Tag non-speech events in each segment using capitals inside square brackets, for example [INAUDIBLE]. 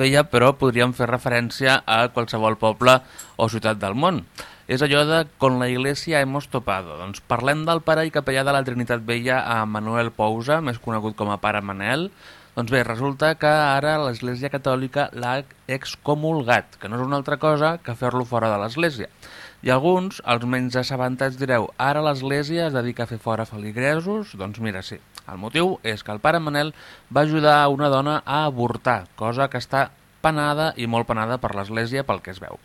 Vella, però podríem fer referència a qualsevol poble o ciutat del món. És allò de con la iglesia hemos topado. Doncs parlem del pare i capellà de la Trinitat Vella a Manuel Pousa, més conegut com a pare Manel. Doncs bé, resulta que ara l'Església Catòlica l'ha excomulgat, que no és una altra cosa que fer-lo fora de l'Església. I alguns, els menys assabentats, direu ara l'Església es dedica a fer fora feligresos? Doncs mira, sí. El motiu és que el pare Manel va ajudar una dona a avortar, cosa que està penada i molt penada per l'Església pel que es veu.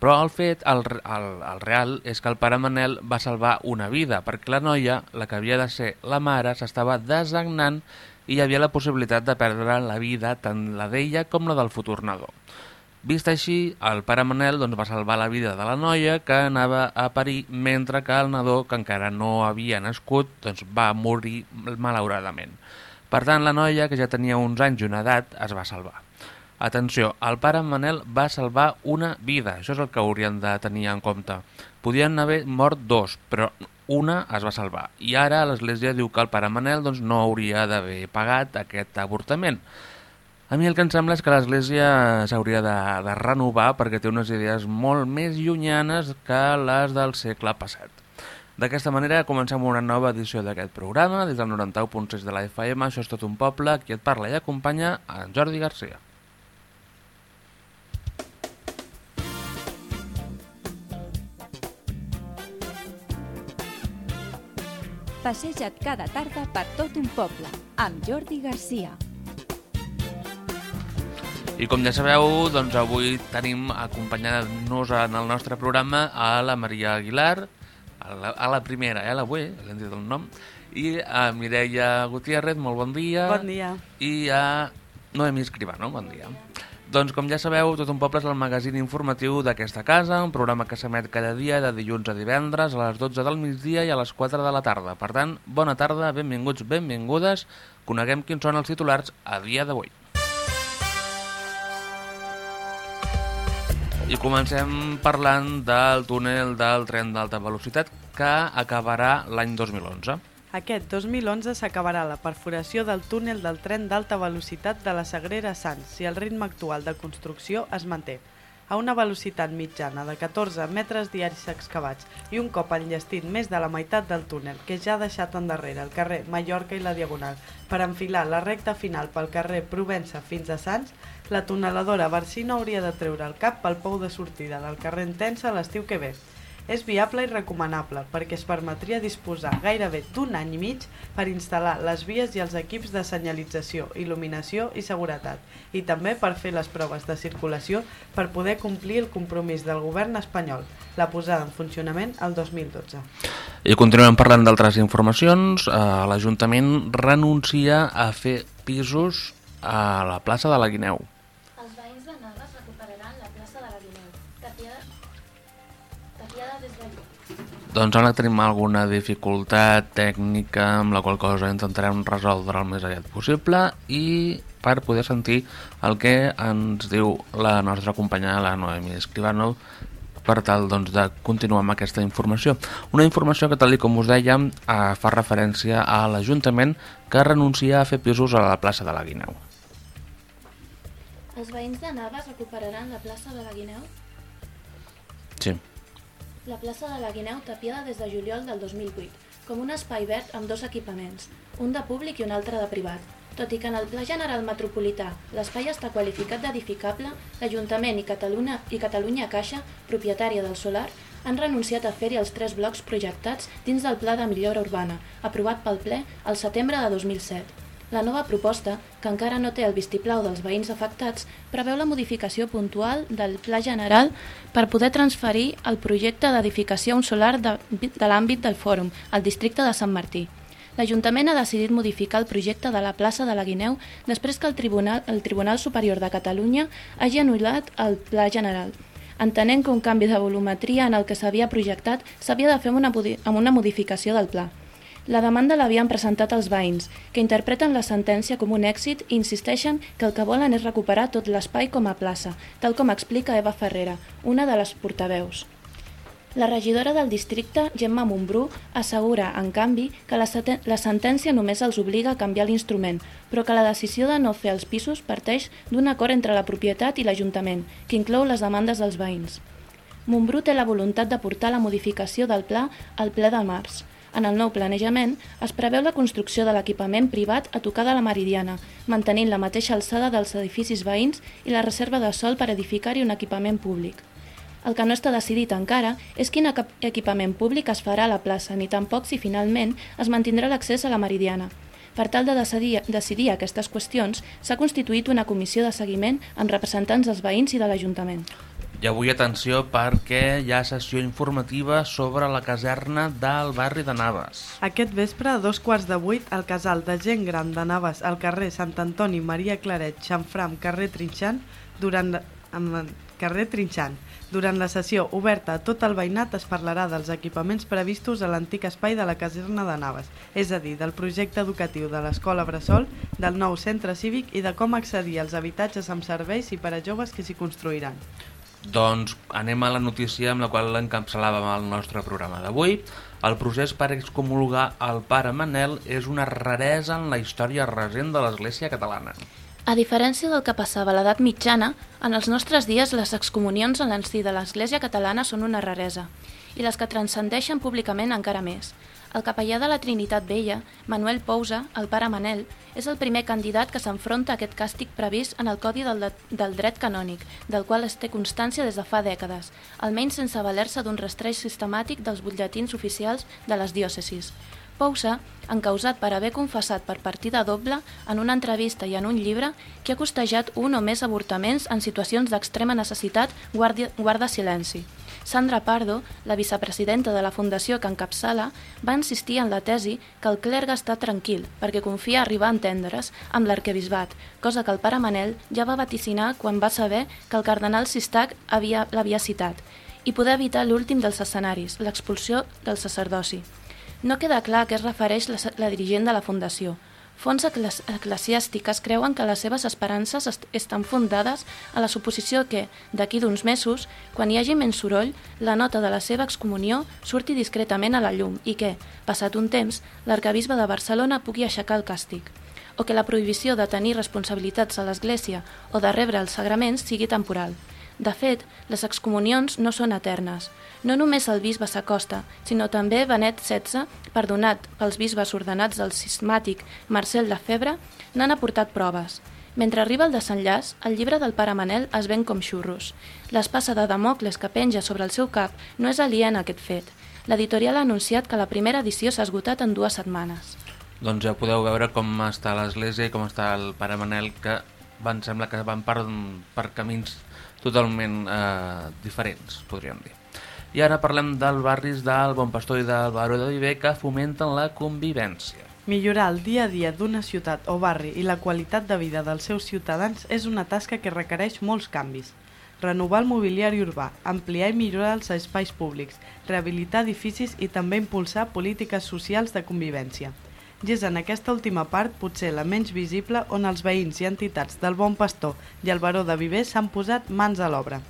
Però el fet, el, el, el real, és que el pare Manel va salvar una vida, perquè la noia, la que havia de ser la mare, s'estava desagnant i hi havia la possibilitat de perdre la vida tant la d'ella com la del futur nadó. Vist així, el pare Manel doncs, va salvar la vida de la noia que anava a parir mentre que el nadó, que encara no havia nascut, doncs, va morir malauradament. Per tant, la noia, que ja tenia uns anys i una edat, es va salvar. Atenció, el pare Manel va salvar una vida, això és el que haurien de tenir en compte. Podien haver mort dos, però una es va salvar. I ara l'Església diu que el pare Manel doncs, no hauria d'haver pagat aquest avortament. A mi el que em sembla és que l'Església s'hauria de, de renovar perquè té unes idees molt més llunyanes que les del segle passat. D'aquesta manera comencem una nova edició d'aquest programa des del 91.6 de la FM, això és tot un poble, qui et parla i acompanya en Jordi Garcia. Passeja't cada tarda per tot un poble, amb Jordi Garcia. I com ja sabeu, doncs avui tenim acompanyant-nos en el nostre programa a la Maria Aguilar, a la, a la primera, eh, l'avui, l'hem dit el nom, i a Mireia Gutiérrez, molt bon dia. Bon dia. I a Noemi Escribano, bon dia. Doncs com ja sabeu, Tot un poble és el magazín informatiu d'aquesta casa, un programa que s'emet cada dia de dilluns a divendres a les 12 del migdia i a les 4 de la tarda. Per tant, bona tarda, benvinguts, benvingudes, coneguem quins són els titulars a dia d'avui. I comencem parlant del túnel del tren d'alta velocitat que acabarà l'any 2011. Aquest 2011 s'acabarà la perforació del túnel del tren d'alta velocitat de la Sagrera Sants si el ritme actual de construcció es manté. A una velocitat mitjana de 14 metres diaris excavats i un cop enllestit més de la meitat del túnel que ja ha deixat endarrere el carrer Mallorca i la Diagonal per enfilar la recta final pel carrer Provença fins a Sants, la tuneladora Barsino hauria de treure el cap pel pou de sortida del carrer Intensa l'estiu que ve. És viable i recomanable perquè es permetria disposar gairebé d'un any i mig per instal·lar les vies i els equips de senyalització, il·luminació i seguretat i també per fer les proves de circulació per poder complir el compromís del govern espanyol, la posada en funcionament el 2012. I continuem parlant d'altres informacions. Eh, L'Ajuntament renuncia a fer pisos a la plaça de la Guineu. Doncs ara tenim alguna dificultat tècnica amb la qual cosa intentarem resoldre el més aviat possible i per poder sentir el que ens diu la nostra companya, la Noemi Escribano, per tal doncs, de continuar amb aquesta informació. Una informació que, tal com us dèiem, eh, fa referència a l'Ajuntament que renuncia a fer pisos a la plaça de la Guineu. Els veïns de Navas recuperaran la plaça de la Guineu, Sí. La plaça de la Guineu tapiada des de juliol del 2008, com un espai verd amb dos equipaments, un de públic i un altre de privat. Tot i que en el Pla General Metropolità l'espai està qualificat d'edificable, l'Ajuntament i Catalunya, i Catalunya Caixa, propietària del solar, han renunciat a fer-hi els tres blocs projectats dins del Pla de Millora Urbana, aprovat pel ple al setembre de 2007. La nova proposta, que encara no té el vistiplau dels veïns afectats, preveu la modificació puntual del Pla General per poder transferir el projecte d'edificació a un solar de, de l'àmbit del Fòrum, al districte de Sant Martí. L'Ajuntament ha decidit modificar el projecte de la plaça de la Guineu després que el Tribunal, el Tribunal Superior de Catalunya hagi anul·lat el Pla General, entenent que un canvi de volumetria en el que s'havia projectat s'havia de fer amb una, amb una modificació del pla. La demanda l'havien presentat els veïns, que interpreten la sentència com un èxit i insisteixen que el que volen és recuperar tot l'espai com a plaça, tal com explica Eva Ferrera, una de les portaveus. La regidora del districte, Gemma Montbrú, assegura, en canvi, que la, la sentència només els obliga a canviar l'instrument, però que la decisió de no fer els pisos parteix d'un acord entre la propietat i l'Ajuntament, que inclou les demandes dels veïns. Montbrú té la voluntat de portar la modificació del pla al ple de març. En el nou planejament es preveu la construcció de l'equipament privat a tocar de la Meridiana, mantenint la mateixa alçada dels edificis veïns i la reserva de sol per edificar-hi un equipament públic. El que no està decidit encara és quin equipament públic es farà a la plaça, ni tampoc si finalment es mantindrà l'accés a la Meridiana. Per tal de decidir, decidir aquestes qüestions, s'ha constituït una comissió de seguiment amb representants dels veïns i de l'Ajuntament. I avui atenció perquè hi ha sessió informativa sobre la caserna del barri de Naves. Aquest vespre, a dos quarts de vuit, al casal de gent gran de Naves al carrer Sant Antoni Maria Claret, Xanfram, carrer Trinxant, durant amb carrer Trinxant. Durant la sessió oberta a tot el veïnat es parlarà dels equipaments previstos a l'antic espai de la caserna de Naves, és a dir, del projecte educatiu de l'Escola Bressol, del nou centre cívic i de com accedir als habitatges amb serveis i per a joves que s'hi construiran. Doncs anem a la notícia amb la qual l'encapçalàvem al nostre programa d'avui. El procés per excomulgar el pare Manel és una raresa en la història recent de l'Església catalana. A diferència del que passava a l'edat mitjana, en els nostres dies les excomunions en l'encí de l'Església catalana són una raresa, i les que transcendeixen públicament encara més. El capellà de la Trinitat Vella, Manuel Pousa, el pare Manel, és el primer candidat que s'enfronta a aquest càstig previst en el Codi del, del Dret Canònic, del qual es té constància des de fa dècades, almenys sense valer-se d'un rastreig sistemàtic dels butlletins oficials de les diòcesis. Pousa, encausat per haver confessat per partida doble en una entrevista i en un llibre que ha costejat un o més avortaments en situacions d'extrema necessitat, guarda, guarda silenci. Sandra Pardo, la vicepresidenta de la fundació que encapçala, va insistir en la tesi que el clergue està tranquil perquè confia arribar a entendre's amb l'arquebisbat, cosa que el pare Manel ja va vaticinar quan va saber que el cardenal Sistac l'havia citat, i poder evitar l'últim dels escenaris, l'expulsió del sacerdoci. No queda clar a què es refereix la, la dirigent de la Fundació. Fons eclesiàstiques creuen que les seves esperances est estan fundades a la suposició que, d'aquí d'uns mesos, quan hi hagi menys soroll, la nota de la seva excomunió surti discretament a la llum i que, passat un temps, l'arcabisbe de Barcelona pugui aixecar el càstig o que la prohibició de tenir responsabilitats a l'Església o de rebre els sagraments sigui temporal. De fet, les excomunions no són eternes. No només el bisbe s'acosta, sinó també Benet XVI, perdonat pels bisbes ordenats del cismàtic Marcel de Febre, n'han aportat proves. Mentre arriba el desenllaç, el llibre del pare Manel es ven com xurros. L'espassa de Damocles que penja sobre el seu cap no és aliena a aquest fet. L'editorial ha anunciat que la primera edició s'ha esgotat en dues setmanes. Doncs ja podeu veure com està l'església i com està el pare Manel, que van sembla que van per, per camins totalment eh, diferents, podríem dir. I ara parlem dels barris del Bon Pastor i del Baró de Viver que fomenten la convivència. Millorar el dia a dia d'una ciutat o barri i la qualitat de vida dels seus ciutadans és una tasca que requereix molts canvis. Renovar el mobiliari urbà, ampliar i millorar els espais públics, rehabilitar edificis i també impulsar polítiques socials de convivència i és en aquesta última part, potser la menys visible, on els veïns i entitats del Bon Pastor i el Baró de Viver s'han posat mans a l'obra.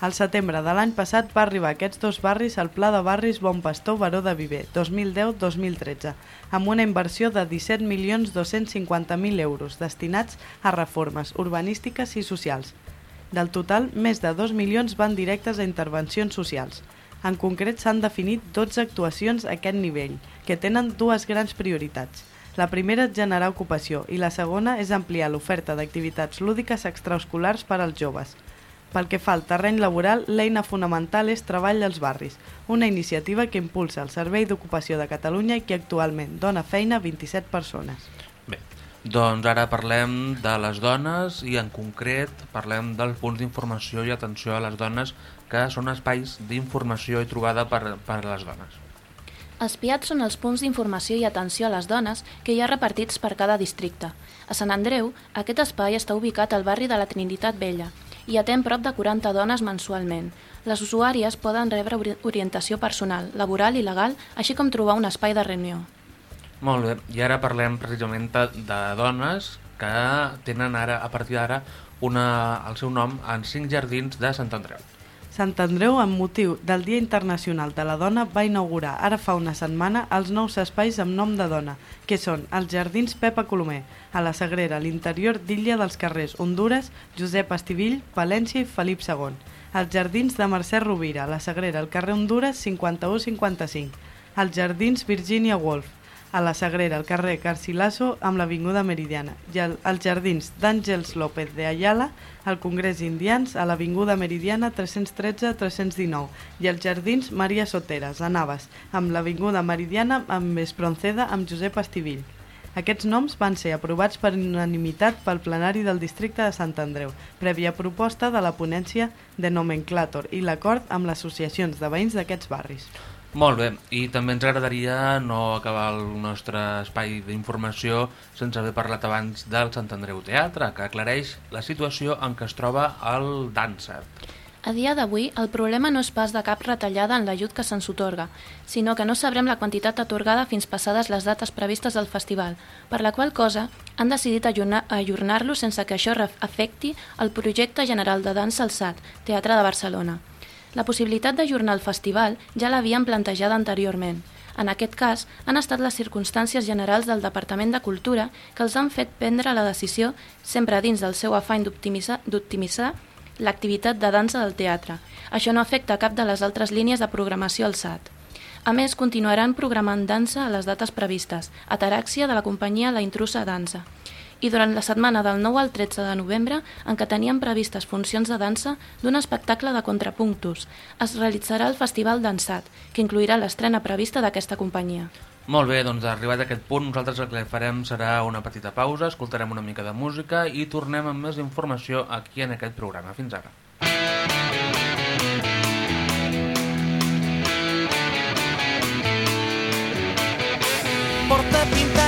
Al setembre de l'any passat va arribar aquests dos barris al Pla de Barris Bon Pastor Baró de Viver 2010-2013, amb una inversió de 17.250.000 euros destinats a reformes urbanístiques i socials. Del total, més de 2 milions van directes a intervencions socials. En concret, s'han definit 12 actuacions a aquest nivell, que tenen dues grans prioritats. La primera és generar ocupació i la segona és ampliar l'oferta d'activitats lúdiques extraescolars per als joves. Pel que fa al terreny laboral, l'eina fonamental és Treball als barris, una iniciativa que impulsa el Servei d'Ocupació de Catalunya i que actualment dona feina a 27 persones. Bé, doncs ara parlem de les dones i en concret parlem dels punts d'informació i atenció a les dones que són espais d'informació i trobada per, per a les dones. Els PIAT són els punts d'informació i atenció a les dones que hi ha repartits per cada districte. A Sant Andreu, aquest espai està ubicat al barri de la Trinitat Vella i atén prop de 40 dones mensualment. Les usuàries poden rebre orientació personal, laboral i legal, així com trobar un espai de reunió. Molt bé, i ara parlem precisament de dones que tenen ara, a partir d'ara, el seu nom en cinc jardins de Sant Andreu. Sant Andreu, amb motiu del Dia Internacional de la Dona, va inaugurar ara fa una setmana els nous espais amb nom de dona, que són els Jardins Pepa Colomer, a la Sagrera, l'interior d'Illa dels carrers Honduras, Josep Estivill, València i Felip II. Els Jardins de Mercè Rovira, a la Sagrera, al carrer Honduras 5155. Els Jardins Virginia Woolf, a la Sagrera, al carrer Carcilaso, amb l'Avinguda Meridiana, i al, als jardins d'Àngels López de Ayala, al Congrés Indians, a l'Avinguda Meridiana 313-319, i als jardins Maria Soteres, a Navas, amb l'Avinguda Meridiana amb Espronceda, amb Josep Estivill. Aquests noms van ser aprovats per unanimitat pel plenari del districte de Sant Andreu, prèvia proposta de la ponència de nomenclàtor i l'acord amb les associacions de veïns d'aquests barris. Molt bé, i també ens agradaria no acabar el nostre espai d'informació sense haver parlat abans del Sant Andreu Teatre, que aclareix la situació en què es troba el Dancert. A dia d'avui, el problema no és pas de cap retallada en l'ajut que se'ns otorga, sinó que no sabrem la quantitat atorgada fins passades les dates previstes del festival, per la qual cosa han decidit ajornar-lo sense que això afecti el projecte general de dansa al SAT, Teatre de Barcelona. La possibilitat d'ajornar el festival ja l'havien plantejada anteriorment. En aquest cas, han estat les circumstàncies generals del Departament de Cultura que els han fet prendre la decisió, sempre dins del seu afany d'optimitzar l'activitat de dansa del teatre. Això no afecta cap de les altres línies de programació al SAT. A més, continuaran programant dansa a les dates previstes, ataràxia de la companyia La Intrusa Dansa i durant la setmana del 9 al 13 de novembre, en què tenien previstes funcions de dansa d'un espectacle de contrapunctus, es realitzarà el Festival Dansat, que incluirà l'estrena prevista d'aquesta companyia. Molt bé, doncs arribat a aquest punt, nosaltres el que farem serà una petita pausa, escoltarem una mica de música i tornem amb més informació aquí en aquest programa. Fins ara. Porta pintats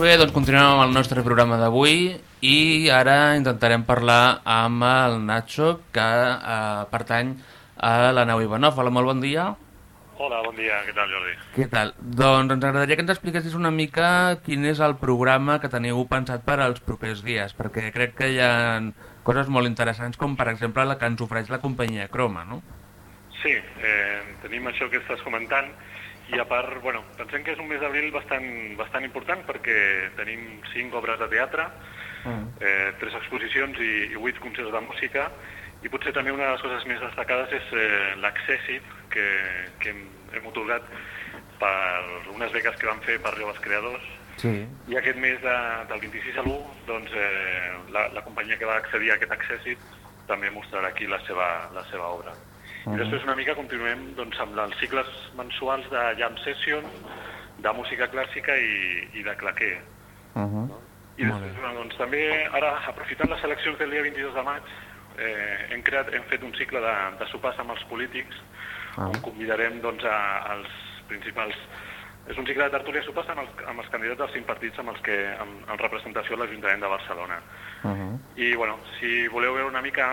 Molt bé, doncs continuem amb el nostre programa d'avui i ara intentarem parlar amb el Nacho, que eh, pertany a la nau Ivanov. Hola, molt bon dia. Hola, bon dia, què tal Jordi? Què tal? Doncs ens agradaria que ens expliquessis una mica quin és el programa que teniu pensat per als propers dies, perquè crec que hi ha coses molt interessants, com per exemple la que ens ofereix la companyia Croma, no? Sí, eh, tenim això que estàs comentant i a part, bueno, pensem que és un mes d'abril bastant, bastant important perquè tenim cinc obres de teatre, Mm. eh, tres exposicions i, i vuit concerts de música i potser també una de les coses més destacades és eh, l'accèssit que, que hem, hem otorgat per unes beques que vam fer per joves creadors Sí. i aquest mes de, del 26 a l'1 doncs, eh, la, la companyia que va accedir a aquest accèssit també mostrarà aquí la seva, la seva obra. I després una mica continuem doncs, amb els cicles mensuals de jam session, de música clàssica i, i de claquer. Uh -huh. I després, doncs, també, ara, aprofitant les eleccions del dia 22 de maig, eh, hem, creat, hem fet un cicle de, de sopars amb els polítics, Ah. on convidarem doncs, a, als principals... És un cicle de tertúlia sopars amb els, amb els candidats dels cinc partits amb els que, amb, amb representació a l'Ajuntament de Barcelona. Uh -huh. I, bueno, si voleu veure una mica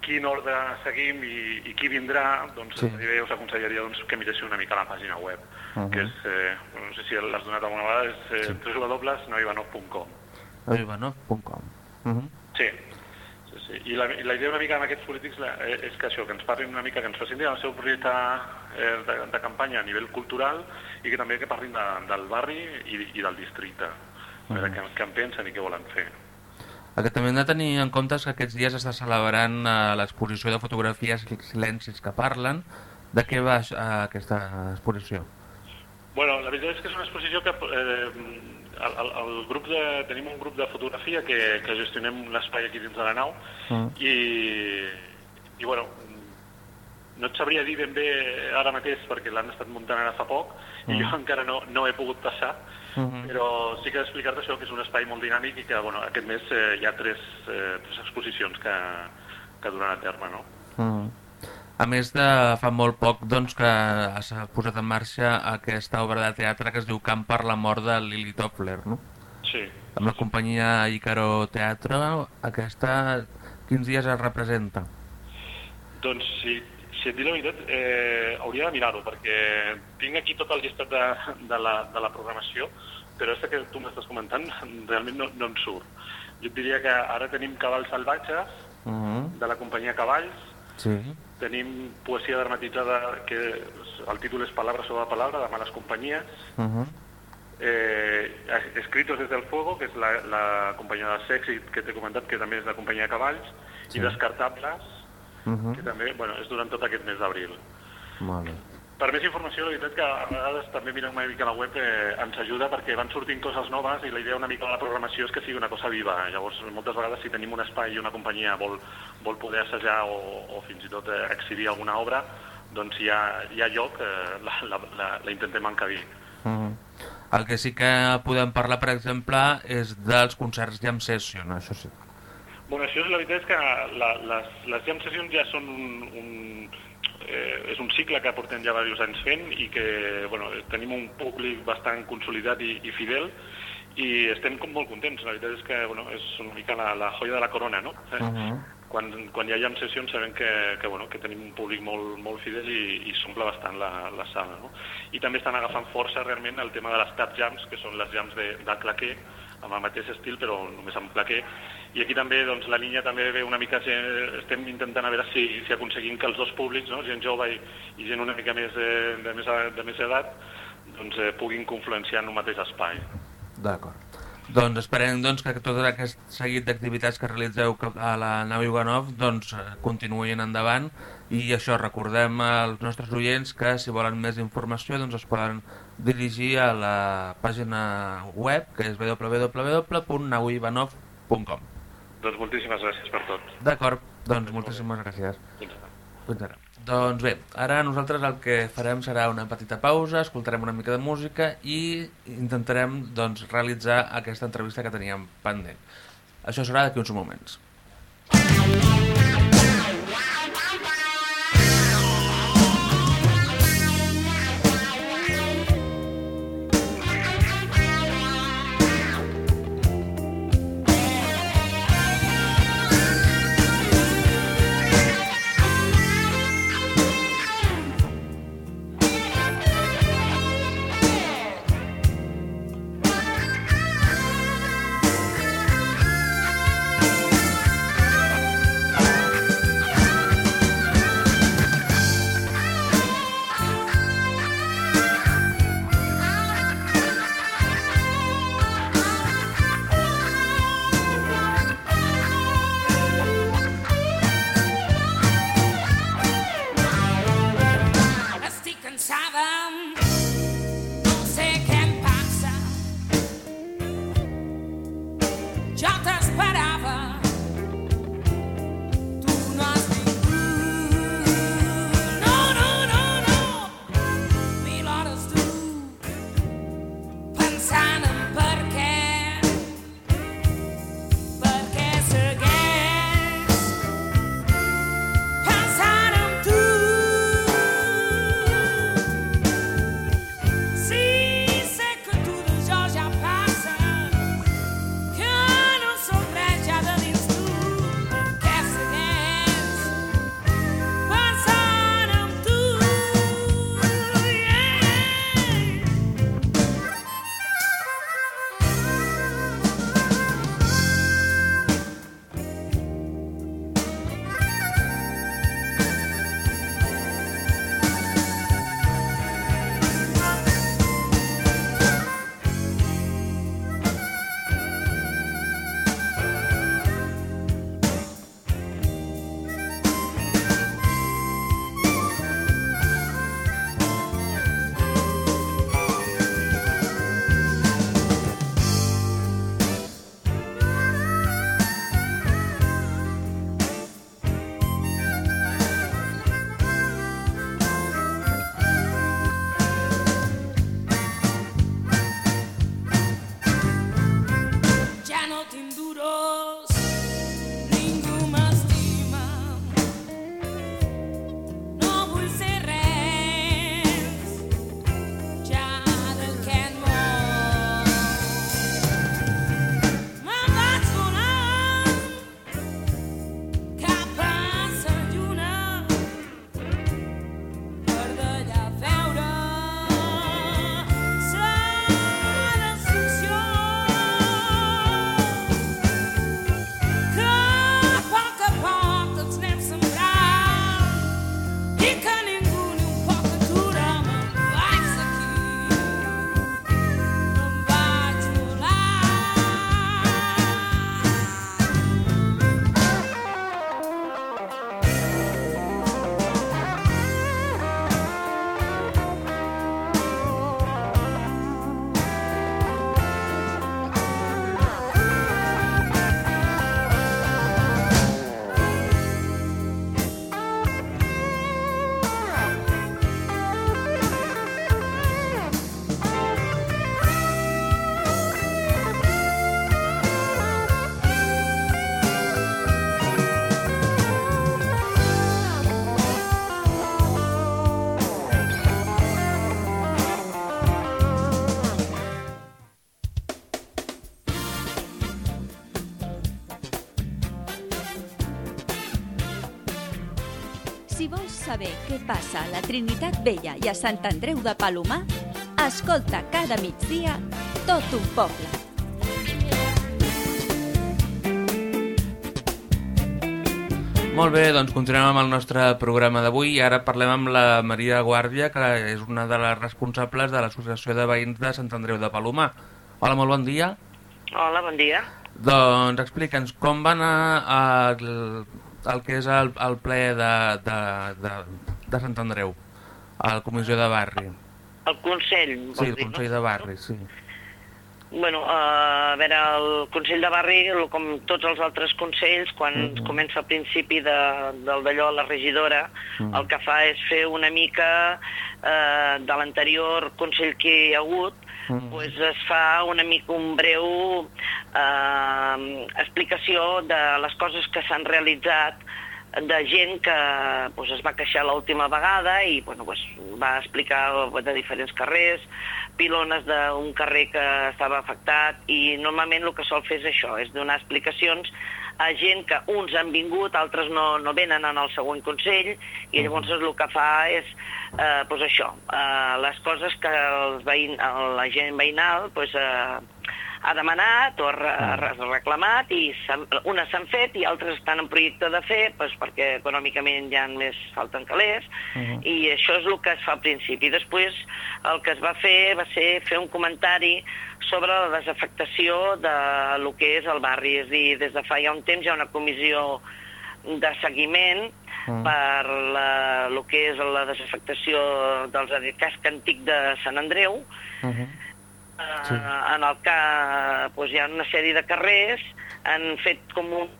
quin ordre seguim i, i qui vindrà, doncs Sí. sí. us aconsellaria doncs, que miréssiu una mica la pàgina web, Uh -huh. que és, eh, no sé si l'has donat alguna vegada, és eh, Sí. www.noivanov.com. Ivanov.com. Uh -huh. Sí. sí, sí. I, la, I la idea una mica amb aquests polítics la, eh, és que això, que ens parlin una mica, que ens facin el seu projecte eh, de, de campanya a nivell cultural i que també que parlin de, del barri i, i del districte. A veure què, què en pensen i què volen fer. El que també hem de tenir en compte és que aquests dies està celebrant eh, l'exposició de fotografies i silencis que parlen. De què va eh, aquesta exposició? Bueno, la veritat és que és una exposició que eh, el, el, el grup de, tenim un grup de fotografia que, que gestionem l'espai aquí dins de la nau Mm. i, i bueno, no et sabria dir ben bé ara mateix perquè l'han estat muntant ara fa poc i jo encara no, no he pogut passar Mhm. però sí que he d'explicar-te això que és un espai molt dinàmic i que bueno, aquest mes eh, hi ha tres, eh, tres exposicions que, que duran a terme, no? Mm. A més de fa molt poc doncs, que s'ha posat en marxa aquesta obra de teatre que es diu Camp per la mort de Lili Toffler, no? Sí. Amb la companyia Icaro Teatre, aquesta quins dies es representa? Doncs si, si et dic la veritat, eh, hauria de mirar-ho, perquè tinc aquí tot el llistat de, de, la, de la programació, però aquesta que tu m'estàs comentant [LAUGHS] realment no, no em surt. Jo et diria que ara tenim Cavalls Salvatges, Uh -huh. de la companyia Cavalls, Sí. tenim poesia dramatitzada, que el títol és Palabra sobre palabra, de Males Companyies, Uh -huh. eh, Escritos desde el Fuego, que és la, la companyia de Sexy, que t'he comentat, que també és la companyia Cavalls, Sí. i Descartables, Uh -huh. que també bueno, és durant tot aquest mes d'abril. Molt bé. Per més informació, la veritat que a vegades també mirant una mica la web eh, ens ajuda perquè van sortint coses noves i la idea una mica de la programació és que sigui una cosa viva. Llavors, moltes vegades si tenim un espai i una companyia vol, vol poder assajar o, o fins i tot eh, exhibir alguna obra, doncs hi ha, hi ha lloc, eh, la, la, la, la intentem encabir. Uh -huh. El que sí que podem parlar, per exemple, és dels concerts Jam Session, això sí. Bueno, això és la veritat és que la, les, les jam sessions ja són un, un, eh, és un cicle que portem ja diversos anys fent i que bueno, tenim un públic bastant consolidat i, i fidel i estem com molt contents. La veritat és que bueno, és una mica la, la joia de la corona, no? Uh -huh. quan, quan hi ha sessions sabem que, que, bueno, que tenim un públic molt, molt fidel i, i s'omple bastant la, la sala. No? I també estan agafant força realment el tema de les tap jams, que són les jams de, de claquer, amb el mateix estil però només amb claquer. I aquí també doncs, la línia també ve una mica, estem intentant a veure si, si aconseguim que els dos públics, no? gent jove i, i gent una mica més de, de, més, de més edat, doncs, eh, puguin confluenciar en un mateix espai. D'acord. Doncs esperem doncs, que tot aquest seguit d'activitats que realitzeu a la nau Ivanov doncs, eh, continuïn endavant i això recordem als nostres oients que si volen més informació doncs es poden dirigir a la pàgina web que és www.nauivanov.com Doncs moltíssimes gràcies per tot. D'acord, doncs moltíssimes gràcies. Fins ara. Fins ara. Doncs bé, ara nosaltres el que farem serà una petita pausa, escoltarem una mica de música i intentarem doncs, realitzar aquesta entrevista que teníem pendent. Això serà d'aquí uns moments. Si Jonathan què passa a la Trinitat Vella i a Sant Andreu de Palomar, escolta cada migdia tot un poble. Molt bé, doncs continuem amb el nostre programa d'avui i ara parlem amb la Maria Guàrdia, que és una de les responsables de l'Associació de Veïns de Sant Andreu de Palomar. Hola, molt bon dia. Hola, bon dia. Doncs explica'ns com va anar el, el que és el, el ple de, de, de, de Sant Andreu, a la comissió de barri. El Consell, Sí, el dir, Consell no? de barri, sí. Bueno, eh, a veure, el Consell de Barri, com tots els altres consells, quan Mhm. comença al principi de, del d'allò, la regidora, Mhm. el que fa és fer una mica eh, de l'anterior Consell que hi ha hagut, Mhm. pues es fa una mica un breu eh, explicació de les coses que s'han realitzat de gent que pues, es va queixar l'última vegada i bueno, pues, va explicar de diferents carrers, pilones d'un carrer que estava afectat i normalment el que sol fer és això, és donar explicacions a gent que uns han vingut, altres no, no venen en el següent Consell i llavors el que fa és eh, pues això, eh, les coses que els veïn, la gent veïnal pues, eh, ha demanat o ha re- reclamat i unes s'han fet i altres estan en projecte de fer pues, perquè econòmicament ja més falten calés Mhm. i això és el que es fa al principi. Després el que es va fer va ser fer un comentari sobre la desafectació de lo que és el barri. És dir, des de fa ja un temps hi ha una comissió de seguiment Mm. per la, lo que és la desafectació dels casc antic de Sant Andreu, Mhm. Eh, Sí. en el que doncs, hi ha una sèrie de carrers, han fet com un...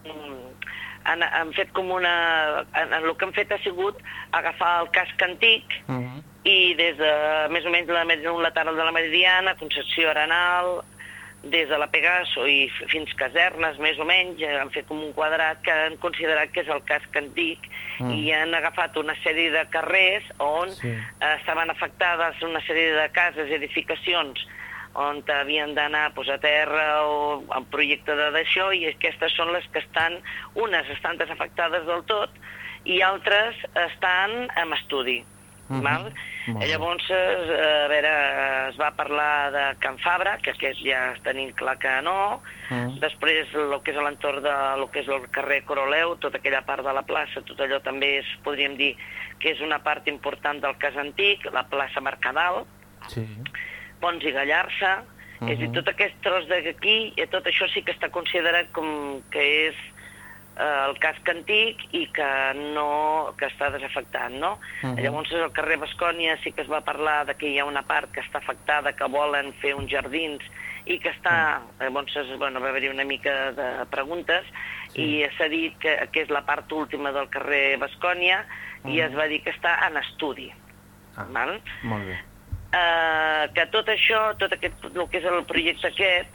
Han, han fet com una... En, en el que han fet ha sigut agafar el casc antic Mhm. i des de més o menys la, un lateral de la Meridiana, Concepció Arenal, des de la Pegaso i fins casernes, més o menys, eh, han fet com un quadrat que han considerat que és el casc antic Mm. i han agafat una sèrie de carrers on Sí. eh, estaven afectades una sèrie de cases i edificacions on havien d'anar pues, a terra o en projecte de d'això i aquestes són les que estan, unes estan desafectades del tot i altres estan en estudi. Mhm. Val? Molt. Llavors, eh, a veure, es va parlar de Can Fabra, que aquest ja tenim clar que no. Mhm. Després, el que és l'entorn de lo que és el carrer Coroleu, tota aquella part de la plaça, tot allò també és, podríem dir, que és una part important del cas antic, la plaça Mercadal, Sí. Pons i Gallarça, uh -huh. és a dir, Mhm. tot aquest tros d'aquí, i tot això sí que està considerat com que és eh, el casc antic i que no que està desafectat, no? Mhm. Llavors al carrer Bascònia sí que es va parlar de que hi ha una part que està afectada, que volen fer uns jardins i que està, llavors es, bueno, va haver-hi una mica de preguntes Sí. i s'ha dit que, que és la part última del carrer Bascònia i Mhm. es va dir que està en estudi. Ah, Val? molt bé. Eh, que tot això, tot aquest, el que és el projecte aquest,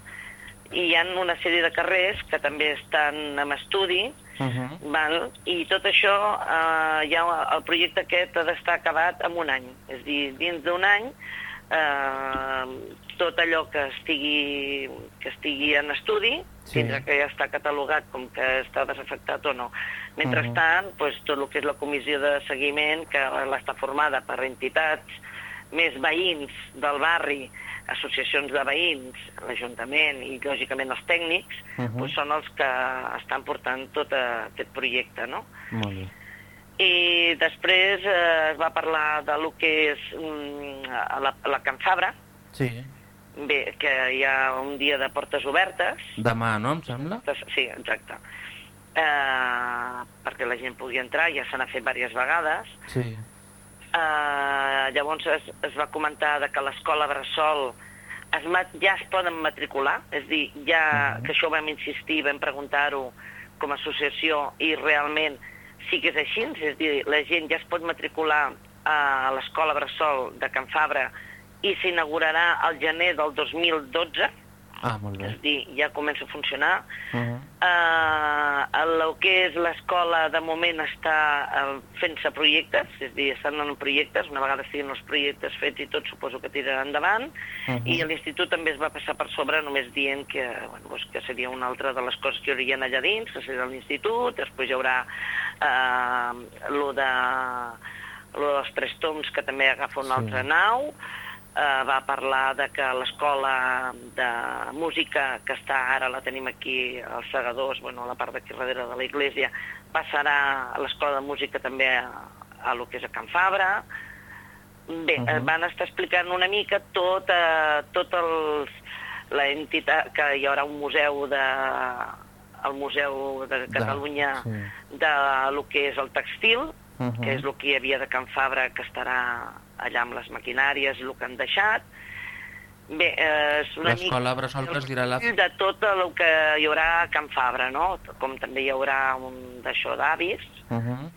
hi ha una sèrie de carrers que també estan en estudi, Mhm. val? i tot això, eh, ja el projecte aquest ha d'estar acabat en un any. És a dir, dins d'un any, eh, tot allò que estigui, que estigui en estudi, Sí. tindrà que ja està catalogat com que està desafectat o no. Mentrestant, Mhm. pues, tot el que és la comissió de seguiment, que està formada per entitats més veïns del barri, associacions de veïns, l'Ajuntament i, lògicament, els tècnics, Mhm. pues, són els que estan portant tot eh, aquest projecte, no? Molt bé. I després eh, es va parlar de lo que és mm, la, la Can Fabra, Sí. bé, que hi ha un dia de portes obertes, Demà, no, em sembla? sí, exacte, eh, perquè la gent pugui entrar, ja se n'ha fet diverses vegades, Sí. Eh, llavors es, es va comentar de que l'escola Bressol es, ja es poden matricular, és dir, ja Mhm. que això vam insistir, vam preguntar-ho com a associació i realment sí que és així, és dir, la gent ja es pot matricular a l'escola Bressol de Can Fabra i s'inaugurarà al gener del 2012, Ah, molt bé. és dir, ja comença a funcionar. Uh -huh. Uh, el que és l'escola de moment està uh, fent-se projectes, és dir, estan en projectes, una vegada siguin els projectes fets i tot suposo que tiraran endavant, uh. -huh. i l'institut també es va passar per sobre només dient que, bueno, doncs que seria una altra de les coses que hi haurien allà dins, que seria l'institut, després hi haurà uh, lo de lo dels tres toms que també agafa una sí. altra nau, eh, va parlar de que l'escola de música que està ara, la tenim aquí als segadors, bueno, a la part d'aquí darrere de la iglesia, passarà a l'escola de música també a, a lo que és a Can Fabra. Bé, uh Mhm. -huh. van estar explicant una mica tot, eh, tot els, la entitat, que hi haurà un museu de el Museu de Catalunya sí. de lo que és el textil, Uh -huh. que és el que hi havia de Can Fabra, que estarà allà amb les maquinàries, el que han deixat. Bé, eh, és una L'escola Bressol que es dirà la... de tot el que hi haurà a Can Fabra, no? Com també hi haurà un d'això d'avis, Uh -huh.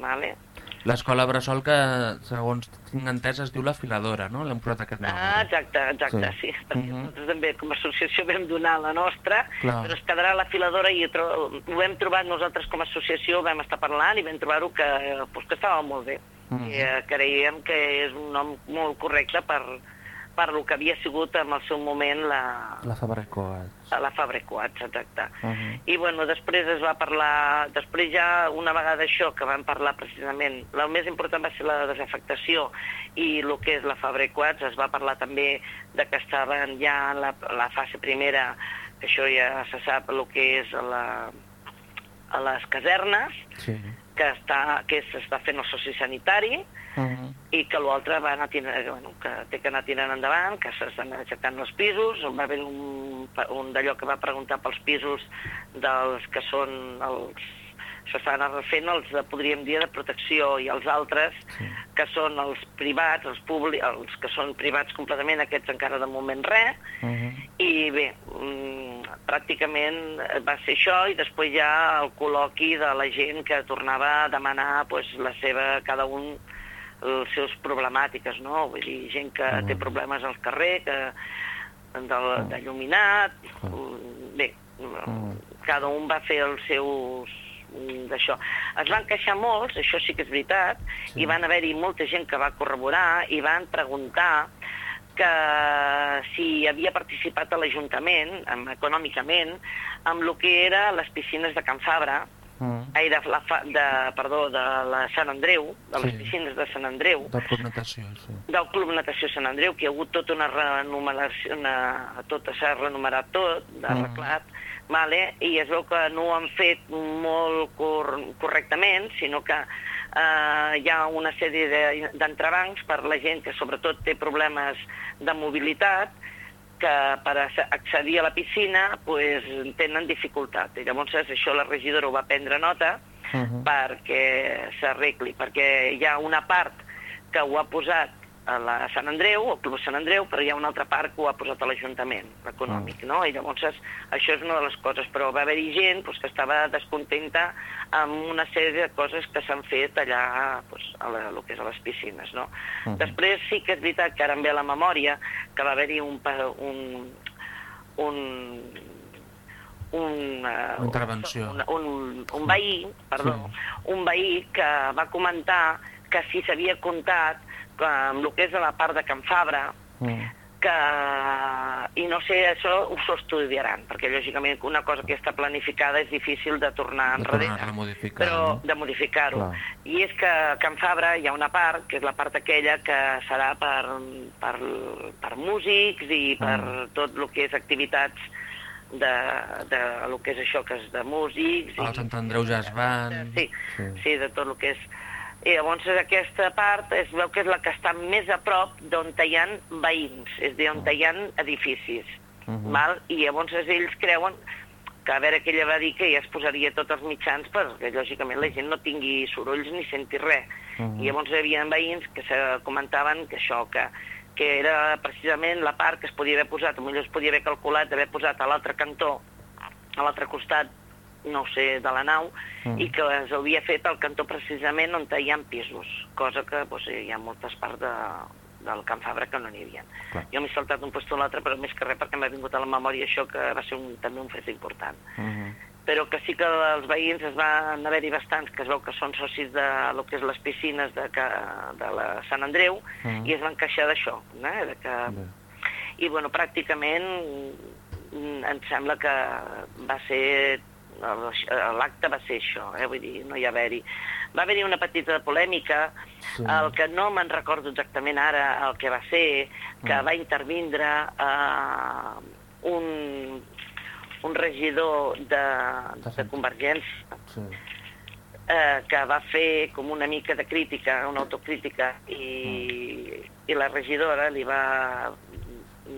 vale? L'escola Bressol que, segons tinc entès, es diu la filadora, no? L'hem posat aquest nom. Ah, exacte, exacte, Sí. sí. perquè Mhm. nosaltres també com a associació vam donar la nostra, Clar. però es quedarà la filadora i ho hem trobat nosaltres com a associació, vam estar parlant i vam trobar-ho que, eh, pues, que estava molt bé. Mhm. I eh, creiem que és un nom molt correcte per, per lo que havia sigut en el seu moment la, La Fabra Coats. la Fabra Coats, exacte. Uh -huh. I bueno, després es va parlar, després ja una vegada això que vam parlar precisament, el més important va ser la desafectació i el que és la Fabra Quats, es va parlar també de que estaven ja en la, la fase primera, que això ja se sap el que és la, a les casernes, Sí. Que està, que s'està fent el soci sanitari, Uh -huh. i que l'altre va anar tirant, bueno, que té que anar tirant endavant, que s'estan aixecant els pisos, va haver un, un d'allò que va preguntar pels pisos dels que són els s'estan refent els, de, podríem dir, de protecció i els altres, Sí. que són els privats, els, públics, els que són privats completament, aquests encara de moment res, Uh -huh. i bé, mm, pràcticament va ser això i després ja el col·loqui de la gent que tornava a demanar pues, la seva, cada un les seves problemàtiques, no? Vull dir, gent que Mm. té problemes al carrer, que de, de il·luminat, Mm. bé, Mm. cada un va fer els seus d'això. Es van queixar molts, això sí que és veritat, Sí. i van haver-hi molta gent que va corroborar i van preguntar que si havia participat a l'Ajuntament, econòmicament, amb el que era les piscines de Can Fabra, -huh. ai, de, la, de, perdó, de la Sant Andreu, de les Sí. piscines de Sant Andreu, De connotació, sí. del Club Natació Sant Andreu, que hi ha hagut tota una renumeració, una, tot s'ha renumerat tot, arreglat, vale? i es veu que no ho han fet molt cor correctament, sinó que eh, hi ha una sèrie de- d'entrebancs per la gent que sobretot té problemes de mobilitat, que per ac- accedir a la piscina pues, tenen dificultat. I llavors això la regidora ho va prendre nota, Uh -huh. perquè s'arregli, perquè hi ha una part que ho ha posat a la Sant Andreu, al Club Sant Andreu, però hi ha una altra part que ho ha posat a l'Ajuntament econòmic, no? I llavors això és una de les coses, però va haver-hi gent pues, que estava descontenta amb una sèrie de coses que s'han fet allà pues, a la, el que és a les piscines, no? Mhm. Després sí que és veritat que ara em ve a la memòria que va haver-hi un, un, un, un, uh, Una intervenció. un, un, un veí, perdó, Sí. un veí que va comentar que si s'havia comptat amb el que és a la part de Can Fabra, -huh. que, i no sé, això ho estudiaran, perquè lògicament una cosa que està planificada és difícil de tornar De enrere, a modificar, però no? de modificar-ho. I és que a Can Fabra hi ha una part, que és la part aquella que serà per, per, per músics i per Mm. tot el que és activitats de, de lo que és això, que és de músics. El Sant Andreu Jazz Band. Sí, Sí. sí, sí, de tot el que és... I llavors aquesta part es veu que és la que està més a prop d'on hi ha veïns, és a dir, on hi ha edificis. Mhm. val? I llavors ells creuen que a veure que ella va dir que ja es posaria tots els mitjans perquè lògicament la gent no tingui sorolls ni senti res. Mhm. I llavors hi havia veïns que se comentaven que això, que, que era precisament la part que es podia haver posat, potser es podia haver calculat d'haver posat a l'altre cantó, a l'altre costat, no sé, de la nau, Mm. i que es havia fet al cantó precisament on hi ha pisos, cosa que doncs, hi ha moltes parts de, del Camp Fabra que no n'hi havia. Clar. Jo m'he saltat un puesto a l'altre, però més que res perquè m'ha vingut a la memòria això que va ser un, també un fet important. Uh -huh. Però que sí que els veïns es van haver-hi bastants que es veu que són socis de lo que és les piscines de, que, de la Sant Andreu Mhm. i es van queixar d'això, eh? de que Bé. i bueno, pràcticament mm, em sembla que va ser l'acte va ser això, eh? vull dir, no hi ha haver-hi. Va haver-hi una petita polèmica, Sí. el que no me'n recordo exactament ara el que va ser, que Mm. va intervindre eh, un, un regidor de, de Convergència Sí. eh, que va fer com una mica de crítica, una autocrítica, i, i la regidora li va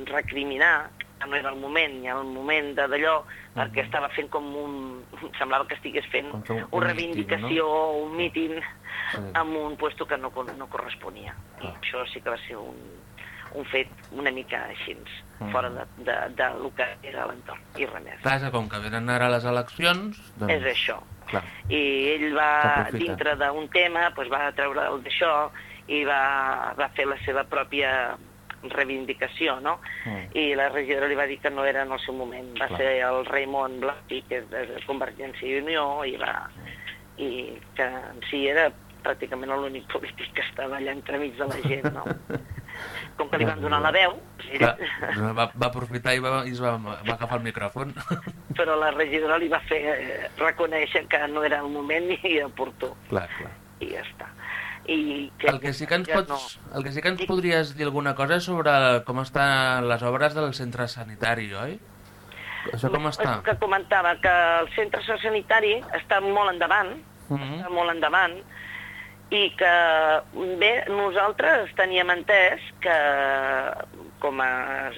recriminar no era el moment, ni el moment de d'allò, perquè estava fent com un... [LAUGHS] semblava que estigués fent fer un- una un reivindicació o un míting Sí. amb un puesto que no, no corresponia. I això sí que va ser un, un fet una mica així, Mm. fora de, de, de lo que era l'entorn, i res més. Que com que venen ara les eleccions... Doncs, És això. Clar. I ell va, dintre d'un tema, doncs va treure el d'això i va, va fer la seva pròpia reivindicació, no? Mm. I la regidora li va dir que no era en el seu moment. Va Clar. ser el Raimon Blasi, que és de Convergència i Unió, i va... i que en si era pràcticament l'únic polític que estava allà entremig de la gent, no? [LAUGHS] Com que li van donar la veu, Clar, doncs va, va aprofitar i, va, i va, va agafar el micròfon. [LAUGHS] però la regidora li va fer reconèixer que no era el moment ni oportú. clar, clar. i ja està. I El que sí que ens, pots, el que sí que ens Dic- podries dir alguna cosa sobre com estan les obres del centre sanitari, oi? Això com està? El que comentava, que el centre sanitari està molt endavant, Mhm. està molt endavant, i que, bé, nosaltres teníem entès que, com a,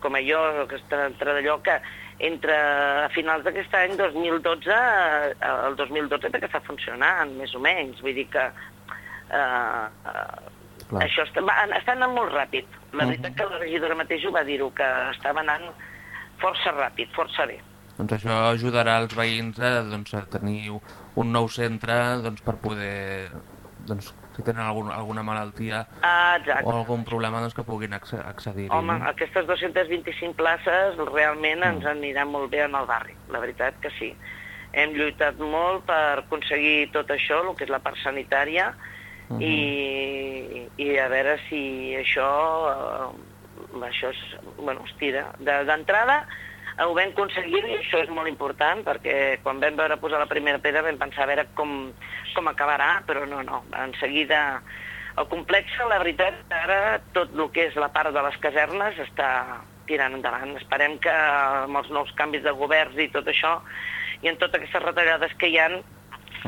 com a jo, que està entre d'allò, que entre a finals d'aquest any, 2012, eh, el 2012 té que està funcionant, més o menys. Vull dir que eh, eh, això està, va, està anant molt ràpid. La Mhm. veritat que la regidora mateix ho va dir-ho, que estava anant força ràpid, força bé. Doncs això ajudarà els veïns a, doncs, a tenir un nou centre doncs, per poder, doncs, si tenen algun, alguna malaltia Ah, exacte. o algun problema, doncs, que puguin acce- accedir-hi. Home, aquestes 225 places realment ens aniran molt bé en el barri, la veritat que sí. Hem lluitat molt per aconseguir tot això, el que és la part sanitària, Mhm. i, i a veure si això, eh, això és, bueno, es tira. De- D'entrada ho vam aconseguir i això és molt important perquè quan vam veure posar la primera pedra vam pensar a veure com, com acabarà, però no, no, en seguida el complex, la veritat, ara tot el que és la part de les casernes està tirant endavant. Esperem que amb els nous canvis de governs i tot això i en totes aquestes retallades que hi han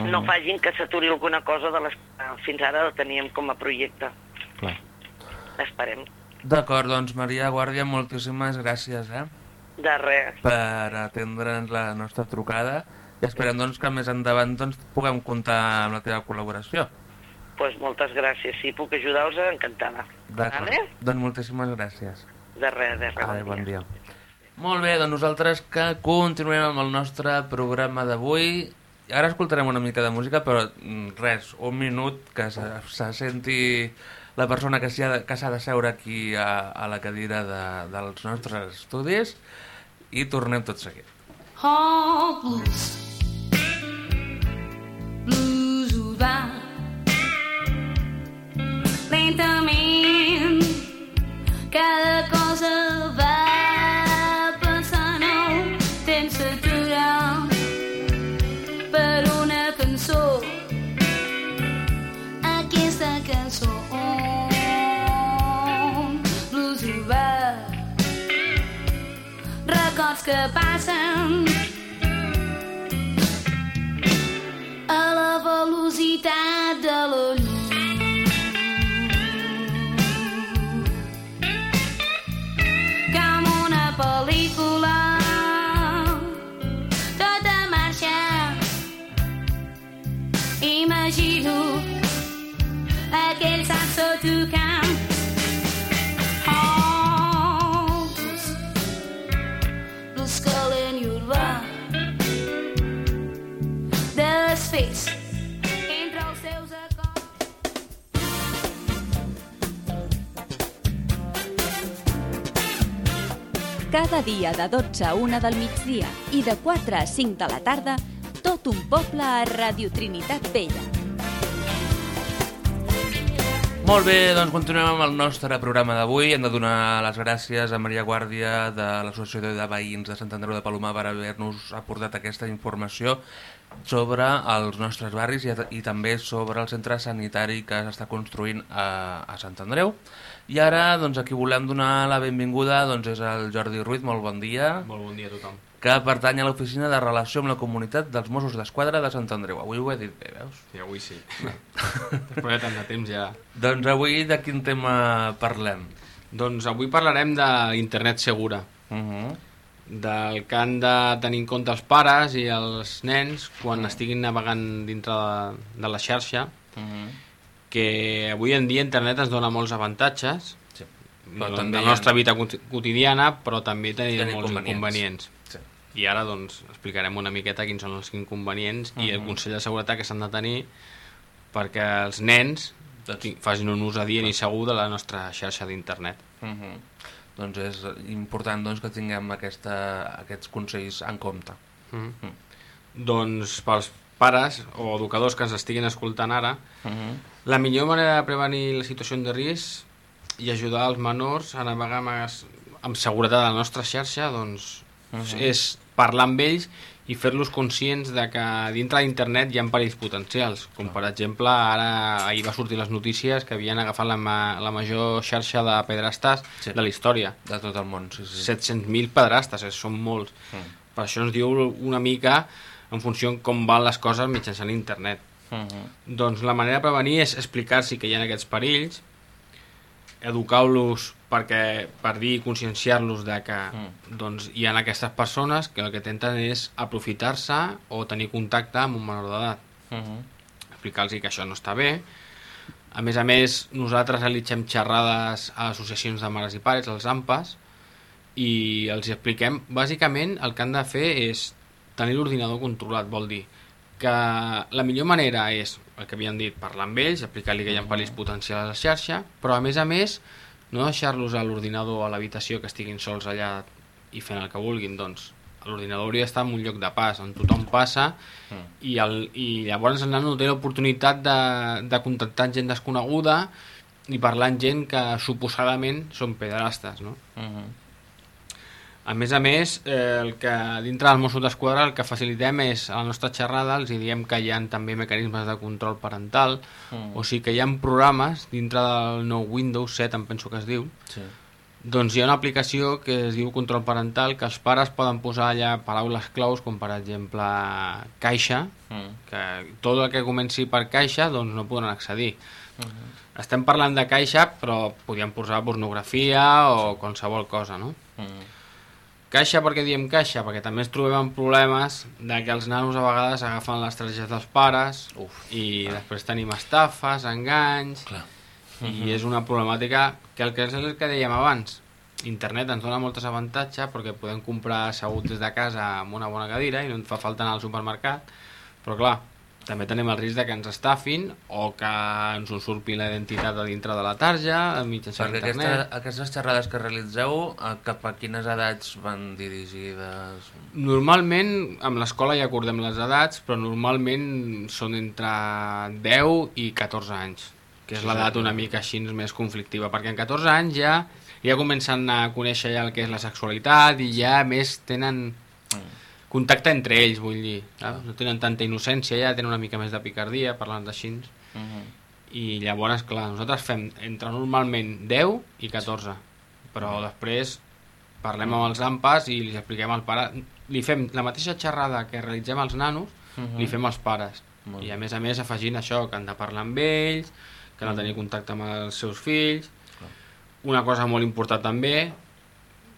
no Mhm. facin que s'aturi alguna cosa de les que fins ara teníem com a projecte. Clar. Esperem. D'acord, doncs Maria Guàrdia, moltíssimes gràcies eh, De res. per atendre'ns la nostra trucada i esperem doncs, que més endavant doncs, puguem comptar amb la teva col·laboració. pues moltes gràcies. Si puc ajudar-vos, encantada. D'acord, Vale? doncs moltíssimes gràcies. De res, de res. Adéu, bon dia. Molt bé, doncs nosaltres que continuem amb el nostre programa d'avui. Ara escoltarem una mica de música, però mm, res, un minut que se, se senti la persona que s'ha de, de seure aquí a, a la cadira de, dels nostres estudis i tornem tot seguit. Hall blues. Blues urbà. Lentament cada cosa va que passen a la velocitat de la llum. Com una pel·lícula, tota marxa. Imagino aquell saxo tocant. Cada dia de 12 a 1 del migdia i de 4 a 5 de la tarda, tot un poble a Radio Trinitat Vella. Molt bé, doncs continuem amb el nostre programa d'avui. Hem de donar les gràcies a Maria Guàrdia de l'Associació de Veïns de Sant Andreu de Palomar per haver-nos aportat aquesta informació sobre els nostres barris i, i també sobre el centre sanitari que s'està construint a, a Sant Andreu. I ara, doncs, aquí volem donar la benvinguda doncs, és el Jordi Ruiz, molt bon dia, Molt bon dia a tothom. que pertany a l'oficina de relació amb la comunitat dels Mossos d'Esquadra de Sant Andreu. Avui ho he dit bé, veus? Sí, avui sí. Després de tant de temps ja... Doncs avui de quin tema parlem? Doncs avui parlarem d'internet segura, Uh -huh. del que han de tenir en compte els pares i els nens quan estiguin navegant dintre de, de la xarxa, Uh -huh. Que avui en dia internet ens dona molts avantatges, Sí. però Però també la hi ha- nostra vida quoti- quotidiana, però també tenim Tenim molts inconvenients. Sí. I ara doncs explicarem una miqueta quins són els inconvenients i el Mhm. consell de seguretat que s'han de tenir perquè els nens Doncs- facin un ús adient i segur de la nostra xarxa d'internet. Uh -huh. Doncs és important doncs, que tinguem aquesta, aquests consells en compte. Mm. Doncs pels pares o educadors que ens estiguin escoltant ara, Uh -huh. la millor manera de prevenir la situació de risc i ajudar els menors a navegar amb, amb seguretat a la nostra xarxa doncs, Mhm. és parlar amb ells i fer-los conscients de que dintre d'internet hi ha perills potencials, com per exemple ara ahir va sortir les notícies que havien agafat la, ma la major xarxa de pedrastes Sí. de la història. De tot el món, sí, sí. 700.000 pedrastes, eh, són molts. Mm. Per això ens diu una mica en funció com van les coses mitjançant internet. Uh -huh. Doncs la manera de prevenir és explicar-los que hi ha aquests perills, educar-los perquè per dir i conscienciar-los de que Mm. doncs, hi ha aquestes persones que el que intenten és aprofitar-se o tenir contacte amb un menor d'edat. Uh -huh. Explicar-los que això no està bé. A més a més, nosaltres realitzem xerrades a associacions de mares i pares, els AMPAs, i els expliquem, bàsicament el que han de fer és tenir l'ordinador controlat, vol dir que la millor manera és, el que havíem dit, parlar amb ells, explicar-li que hi ha perills potencials a la xarxa, però a més a més no deixar-los a l'ordinador a l'habitació que estiguin sols allà i fent el que vulguin, doncs l'ordinador hauria d'estar en un lloc de pas on tothom passa Mm. i, el, i llavors el nano té l'oportunitat de, de contactar gent desconeguda i parlar amb gent que suposadament són pederastes, no? Uh -huh. A més a més, eh, el que dintre del Mossos d'Esquadra el que facilitem és a la nostra xerrada, els diem que hi ha també mecanismes de control parental, Mm. o sigui que hi ha programes dintre del nou Windows 7, em penso que es diu, Sí. doncs hi ha una aplicació que es diu control parental que els pares poden posar allà paraules claus com per exemple caixa, Mm. que tot el que comenci per caixa doncs no podran accedir. Uh -huh. Estem parlant de caixa, però podríem posar pornografia o qualsevol cosa, no? -huh. Caixa, per què diem caixa? Perquè també ens trobem amb problemes de que els nanos a vegades agafen les targetes dels pares Uf. i després tenim estafes, enganys, Clar. i és una problemàtica que el que és el que dèiem abans. Internet ens dona moltes avantatges perquè podem comprar asseguts des de casa amb una bona cadira i no ens fa falta anar al supermercat, però clar, també tenim el risc de que ens estafin o que ens usurpin la identitat a dintre de la tarja mitjançant Perquè internet. aquesta, aquestes xerrades que realitzeu, eh, cap a quines edats van dirigides? Normalment, amb l'escola ja acordem les edats, però normalment són entre 10 i 14 anys, que és l'edat una mica així més conflictiva, perquè en 14 anys ja ja comencen a conèixer ja el que és la sexualitat i ja més tenen contacte entre ells, vull dir. Saps? No tenen tanta innocència ja, tenen una mica més de picardia, parlant d'així. Uh -huh. I llavors, clar, nosaltres fem entre normalment 10 i 14, però després parlem amb els AMPAs i li expliquem al pare... Li fem la mateixa xerrada que realitzem als nanos, Mhm. li fem als pares. Molt I a més a més afegint això, que han de parlar amb ells, que han Mhm. de tenir contacte amb els seus fills. Una cosa molt important també,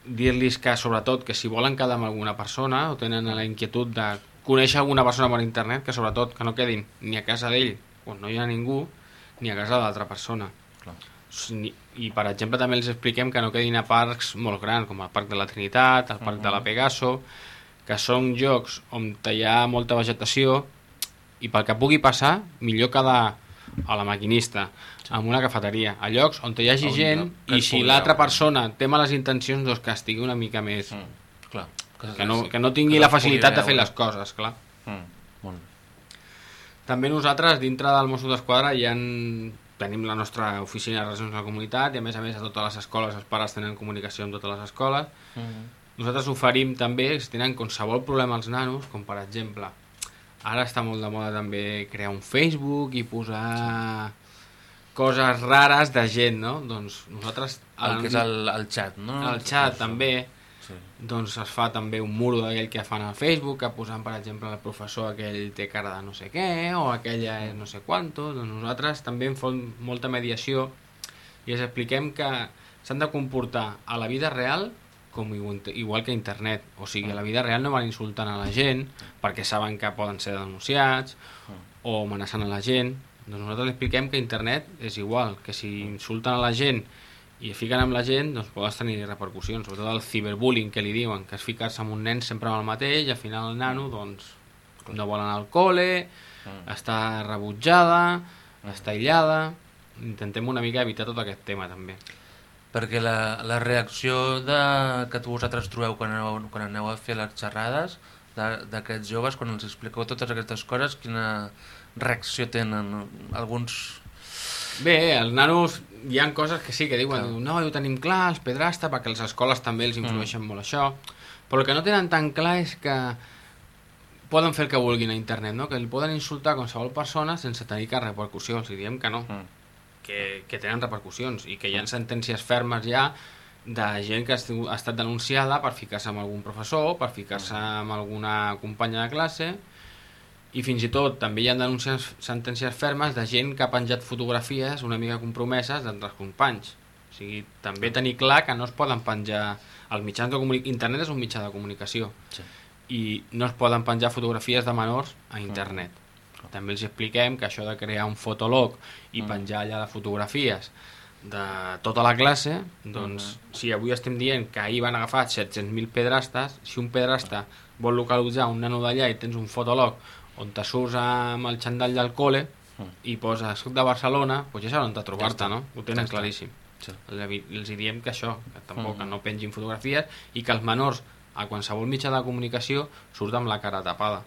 dir-los que sobretot que si volen quedar amb alguna persona o tenen la inquietud de conèixer alguna persona per internet, que sobretot que no quedin ni a casa d'ell quan no hi ha ningú, ni a casa de l'altra persona. Clar. I, per exemple, també els expliquem que no quedin a parcs molt grans, com el Parc de la Trinitat, el Parc de la Pegaso, que són llocs on hi ha molta vegetació i pel que pugui passar, millor quedar a la maquinista, en una cafeteria, a llocs on hi hagi On gent no- que i si l'altra persona té males intencions, doncs que estigui una mica més... Mm, clar. Que no, que no tingui que la facilitat de fer les coses, clar. Mm, molt bé. També nosaltres, dintre del Mossos d'Esquadra, ja en... tenim la nostra oficina de relacions amb la comunitat i a més a més a totes les escoles els pares tenen comunicació amb totes les escoles. Mm. Nosaltres oferim també, si tenen qualsevol problema els nanos, com per exemple, ara està molt de moda també crear un Facebook i posar coses rares de gent, no? Doncs nosaltres... El que és el, el xat, no? el xat també, Sí. doncs es fa també un muro d'aquell que fan al Facebook, que posant, per exemple, el professor aquell té cara de no sé què, o aquella és no sé quanto, doncs nosaltres també en fem molta mediació i els expliquem que s'han de comportar a la vida real com igual, que internet. O sigui, a la vida real no van insultant a la gent perquè saben que poden ser denunciats o amenaçant a la gent. Doncs nosaltres li expliquem que internet és igual, que si insulten a la gent i es fiquen amb la gent, doncs podes tenir repercussions, sobretot el ciberbullying que li diuen, que és ficar-se amb un nen sempre amb el mateix i al final el nano doncs, no vol anar al col·le, està rebutjada, està aïllada... Intentem una mica evitar tot aquest tema també. Perquè la, la reacció de, que tu vosaltres trobeu quan aneu, quan aneu a fer les xerrades de- d'aquests joves, quan els expliqueu totes aquestes coses, quina reacció tenen? Alguns... Bé, els nanos hi han coses que sí que diuen, Clar. no, ho tenim clar, els pedrasta, perquè les escoles també els influeixen molt això, però el que no tenen tan clar és que poden fer el que vulguin a internet, no? que el poden insultar a qualsevol persona sense tenir cap repercussió, els diem que no, Mm. Que, que tenen repercussions i que hi ha sentències fermes ja de gent que ha estat denunciada per ficar-se amb algun professor, per ficar-se amb alguna companya de classe i fins i tot també hi ha denúncies, sentències fermes de gent que ha penjat fotografies una mica compromeses d'altres companys. O sigui, també tenir clar que no es poden penjar... Els mitjans de comunicació... Internet és un mitjà de comunicació Sí. i no es poden penjar fotografies de menors a internet. També els expliquem que això de crear un fotolog i penjar allà de fotografies de tota la classe, doncs si avui estem dient que ahir van agafar 700.000 pedrastes, si un pedrasta vol localitzar un nano d'allà i tens un fotolog on te surts amb el xandall del col·le i poses soc de Barcelona, doncs ja saben on trobar-te, no? Ho tenen claríssim. Sí. Els diem que això, que tampoc Mhm. que no pengin fotografies i que els menors a qualsevol mitjà de comunicació surt amb la cara tapada.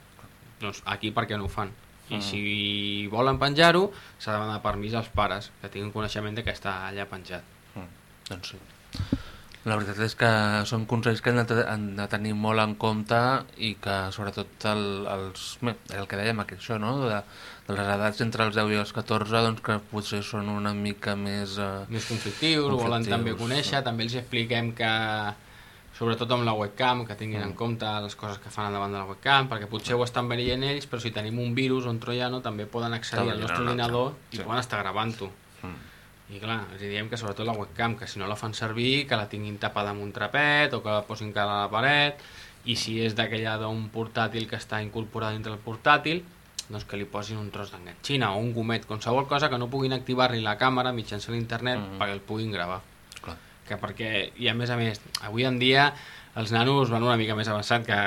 Doncs aquí per què no ho fan? I Mhm. si volen penjar-ho, s'ha de demanar permís als pares, que tinguin coneixement de que està allà penjat. Mm, doncs sí. La veritat és que són consells que han de, han de tenir molt en compte i que sobretot el, els, bé, el que dèiem aquí, això, no? de, de les edats entre els 10 i els 14 doncs que potser són una mica més... Eh, Més conflictius, ho volen Conflictius, també conèixer, també els expliquem que sobretot amb la webcam, que tinguin en compte les coses que fan davant de la webcam, perquè potser ho estan veient ells, però si tenim un virus o un troiano també poden accedir al nostre ordinador i Sí. poden estar gravant-ho. mm, I clar, els diem que sobretot la webcam, que si no la fan servir, que la tinguin tapada amb un trapet o que la posin cara a la paret, i si és d'aquella d'un portàtil que està incorporat dintre el portàtil, doncs que li posin un tros d'enganxina o un gomet, qualsevol cosa que no puguin activar-li la càmera mitjançant internet Mhm. perquè el puguin gravar. Que perquè, i a més a més, avui en dia els nanos van una mica més avançat que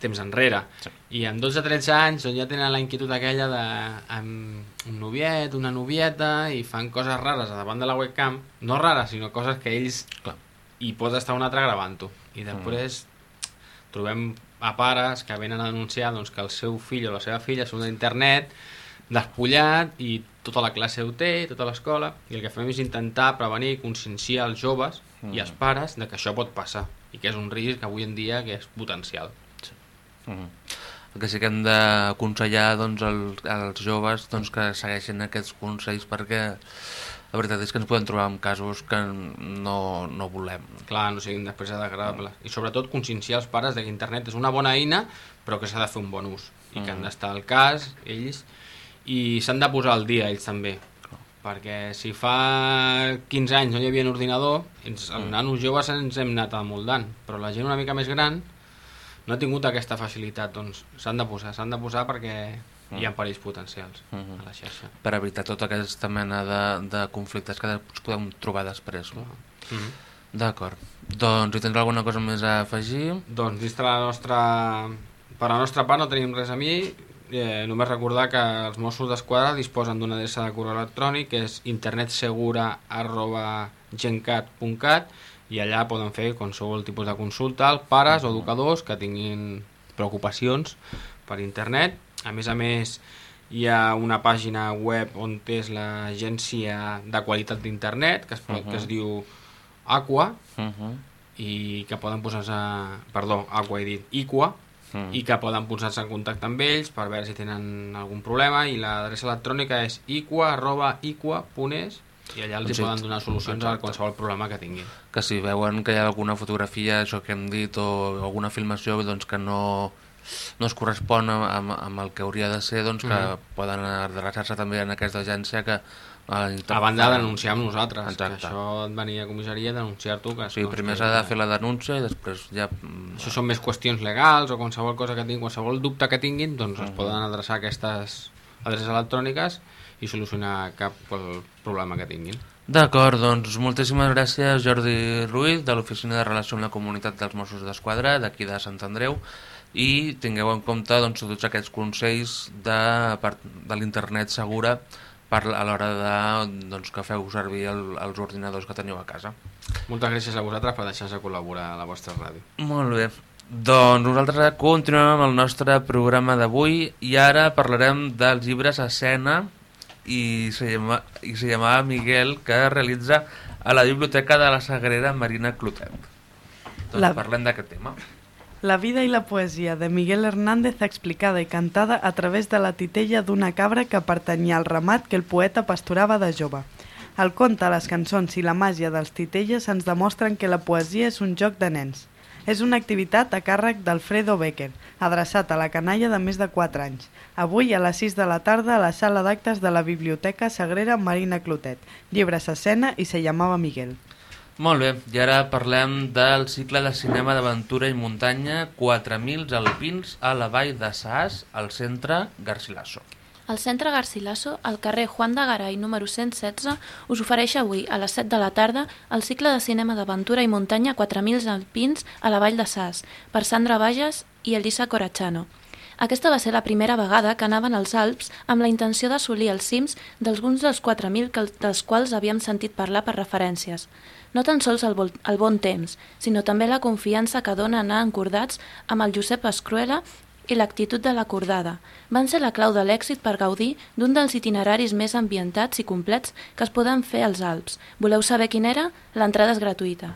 temps enrere. Sí. I amb 12-13 anys doncs ja tenen la inquietud aquella de amb un noviet, una novieta i fan coses rares a davant de la webcam, no rares, sinó coses que ells Clar. i pot estar un altre gravant-ho. I després trobem a pares que venen a denunciar doncs, que el seu fill o la seva filla són d'internet, despullat i tota la classe ho té, tota l'escola, i el que fem és intentar prevenir i conscienciar els joves i els pares de que això pot passar i que és un risc avui en dia que és potencial. Mm. El que sí que hem d'aconsellar doncs, el, als joves doncs, que segueixin aquests consells perquè la veritat és que ens podem trobar amb casos que no, no volem. Clar, no siguin després desagradables. I sobretot conscienciar els pares de que internet és una bona eina però que s'ha de fer un bon ús i que han d'estar al cas ells i s'han de posar al dia ells també perquè si fa 15 anys no hi havia un ordinador ens, els nanos joves ens hem anat amoldant però la gent una mica més gran no ha tingut aquesta facilitat doncs s'han de posar, s'han de posar perquè hi ha perills potencials Mhm. a la xarxa per evitar tota aquesta mena de, de conflictes que ens podem trobar després. No? Mhm. D'acord. Doncs, hi tens alguna cosa més a afegir? Doncs, vista la nostra... Per la nostra part no tenim res a mi, eh, només recordar que els Mossos d'Esquadra disposen d'una adreça de correu electrònic que és internetsegura.gencat.cat i allà poden fer qualsevol tipus de consulta als pares o educadors que tinguin preocupacions per internet. A més a més, hi ha una pàgina web on és l'agència de qualitat d'internet que, es, pot, Mhm. que es diu Aqua Uh -huh. i que poden posar-se... Perdó, Aqua he dit, Iqua, Mm. i que poden posar-se en contacte amb ells per veure si tenen algun problema i l'adreça electrònica és iqua.iqua.es i allà els Doncs poden donar solucions a Exacte. qualsevol problema que tinguin. que si veuen que hi ha alguna fotografia, això que hem dit, o alguna filmació doncs, que no, no es correspon amb, amb el que hauria de ser, doncs que Mhm. poden adreçar-se també en aquesta agència que... Eh, A banda de denunciar amb nosaltres, Exacte. que això et venia a comissaria a denunciar-t'ho. que O sigui, primer s'ha de fer la denúncia i després ja... mm, Això són més qüestions legals o qualsevol cosa que tinguin, qualsevol dubte que tinguin, doncs es Mhm. poden adreçar a aquestes adreces electròniques i solucionar cap problema que tinguin. D'acord, doncs moltíssimes gràcies Jordi Ruiz de l'Oficina de Relació amb la Comunitat dels Mossos d'Esquadra d'aquí de Sant Andreu i tingueu en compte doncs, tots aquests consells de, de l'internet segura per, a l'hora de, doncs, que feu servir el, els ordinadors que teniu a casa. Moltes gràcies a vosaltres per deixar-nos col·laborar a la vostra ràdio. Molt bé. Doncs nosaltres continuem amb el nostre programa d'avui i ara parlarem dels llibres a escena i se, llama, i se llamava Miguel que realitza a la Biblioteca de la Sagrera Marina Clotet. Doncs La- parlem d'aquest tema. La vida i la poesia de Miguel Hernández explicada i cantada a través de la titella d'una cabra que pertanyia al ramat que el poeta pasturava de jove. El conte, les cançons i la màgia dels titelles ens demostren que la poesia és un joc de nens. És una activitat a càrrec d'Alfredo Becker, adreçat a la canalla de més de 4 anys. Avui a les 6 de la tarda a la sala d'actes de la Biblioteca Sagrera Marina Clotet. Llibres a escena i se llamava Miguel. Molt bé, i ara parlem del cicle de cinema d'aventura i muntanya 4.000 alpins a la vall de Saas, al centre Garcilaso. El Centre Garcilaso, al carrer Juan de Garay número 116, us ofereix avui, a les 7 de la tarda, el cicle de cinema d'aventura i muntanya 4.000 alpins a la Vall de Sas, per Sandra Bages i Elisa Corachano. Aquesta va ser la primera vegada que anaven als Alps amb la intenció d'assolir els cims d'alguns dels 4.000 que- dels quals havíem sentit parlar per referències. No tan sols el, el bon temps, sinó també la confiança que dona anar encordats amb el Josep Escruela i l'actitud de l'acordada van ser la clau de l'èxit per gaudir d'un dels itineraris més ambientats i complets que es poden fer als Alps. Voleu saber quin era? L'entrada és gratuïta.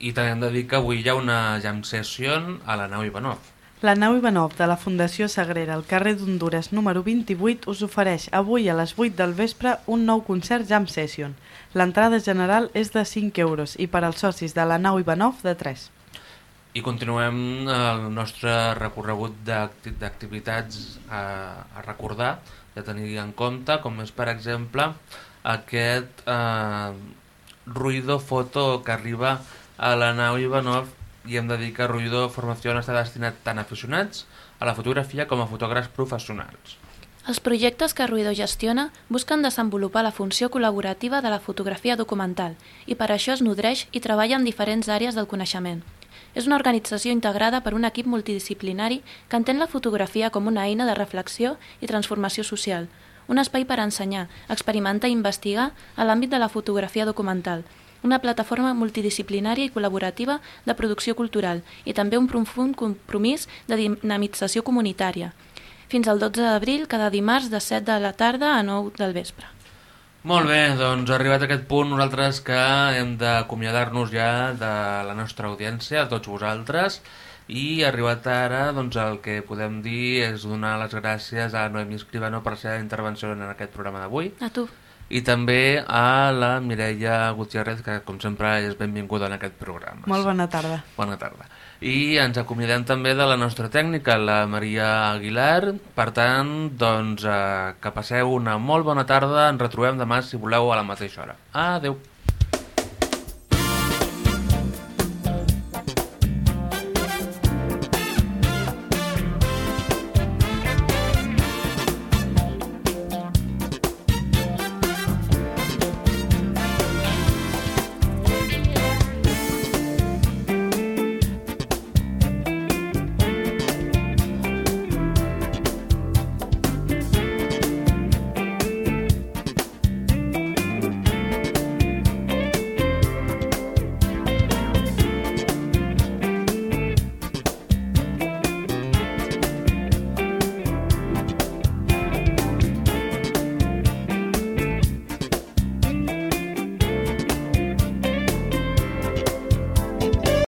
I també hem de dir que avui hi ha una jam session a la nau Ivanov. La nau Ivanov de la Fundació Sagrera al carrer d'Honduras número 28 us ofereix avui a les 8 del vespre un nou concert Jam Session. L'entrada general és de 5 euros i per als socis de la nau Ivanov de 3. I continuem el nostre recorregut d'acti- d'activitats a, a recordar, de tenir en compte, com és, per exemple, aquest eh, ruïdo foto que arriba a la nau Ivanov i hem de dir que Ruïdo Formació està destinat tant a aficionats a la fotografia com a fotògrafs professionals. Els projectes que Ruido gestiona busquen desenvolupar la funció col·laborativa de la fotografia documental i per això es nodreix i treballa en diferents àrees del coneixement. És una organització integrada per un equip multidisciplinari que entén la fotografia com una eina de reflexió i transformació social, un espai per ensenyar, experimentar i investigar a l'àmbit de la fotografia documental, una plataforma multidisciplinària i col·laborativa de producció cultural i també un profund compromís de dinamització comunitària. Fins al 12 d'abril, cada dimarts de 7 de la tarda a 9 del vespre. Molt bé, doncs arribat a aquest punt nosaltres que hem d'acomiadar-nos ja de la nostra audiència, a tots vosaltres, i arribat ara doncs, el que podem dir és donar les gràcies a Noemi Escribano per la seva intervenció en aquest programa d'avui A tu. I també a la Mireia Gutiérrez, que com sempre és benvinguda en aquest programa. Molt bona tarda. Bona tarda. I ens acomiadem també de la nostra tècnica, la Maria Aguilar. Per tant, doncs, eh, que passeu una molt bona tarda. Ens retrobem demà, si voleu, a la mateixa hora. Adeu.